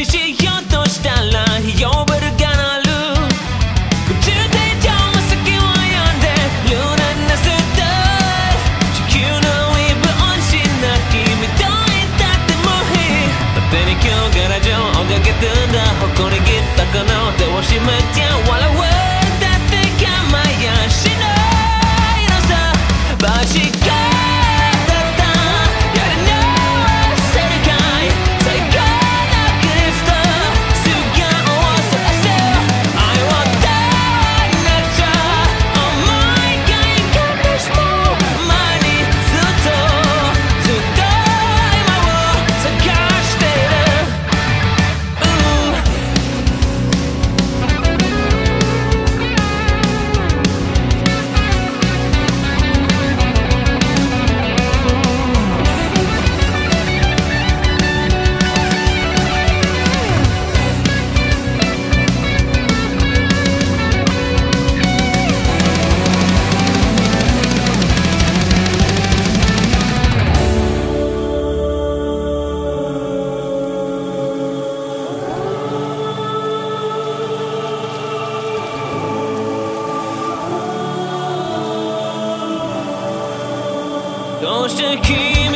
としたら呼ぶるがなる。宇宙天井の先を読んでルーナなスター地球のイブオンな君といたってもいい果てに今日から情をかけてんだ。誇り切ったこの手を締め supposed to keep